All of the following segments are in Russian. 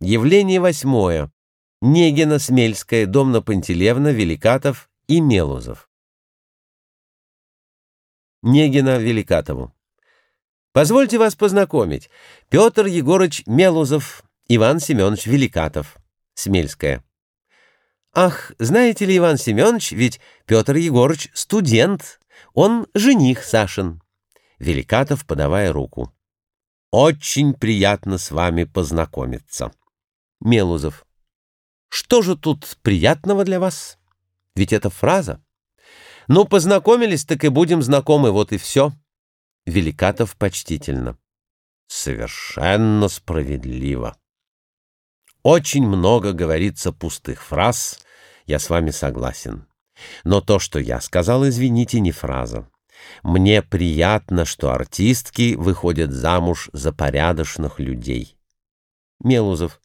Явление восьмое. Негина, Смельская, Домна Пантелевна, Великатов и Мелузов. Негина Великатову. Позвольте вас познакомить. Петр Егорыч Мелузов, Иван Семенович Великатов. Смельская. Ах, знаете ли, Иван Семенович, ведь Петр Егорыч студент, он жених Сашин. Великатов, подавая руку. Очень приятно с вами познакомиться. Мелузов. Что же тут приятного для вас? Ведь это фраза. Ну, познакомились, так и будем знакомы, вот и все. Великатов почтительно. Совершенно справедливо. Очень много говорится пустых фраз, я с вами согласен. Но то, что я сказал, извините, не фраза. Мне приятно, что артистки выходят замуж за порядочных людей. Мелузов.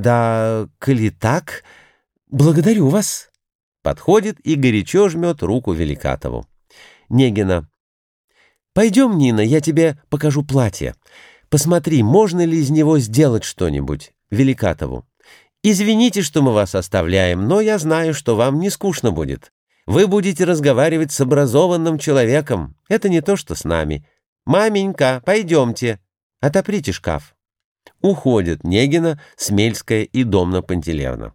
«Да, коли так, благодарю вас». Подходит и горячо жмет руку Великатову. Негина. «Пойдем, Нина, я тебе покажу платье. Посмотри, можно ли из него сделать что-нибудь?» Великатову. «Извините, что мы вас оставляем, но я знаю, что вам не скучно будет. Вы будете разговаривать с образованным человеком. Это не то, что с нами. Маменька, пойдемте. Отоприте шкаф». Уходят Негина, Смельская и Домна Пантелеевна.